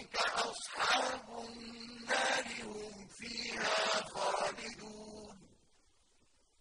أولئك أصحاب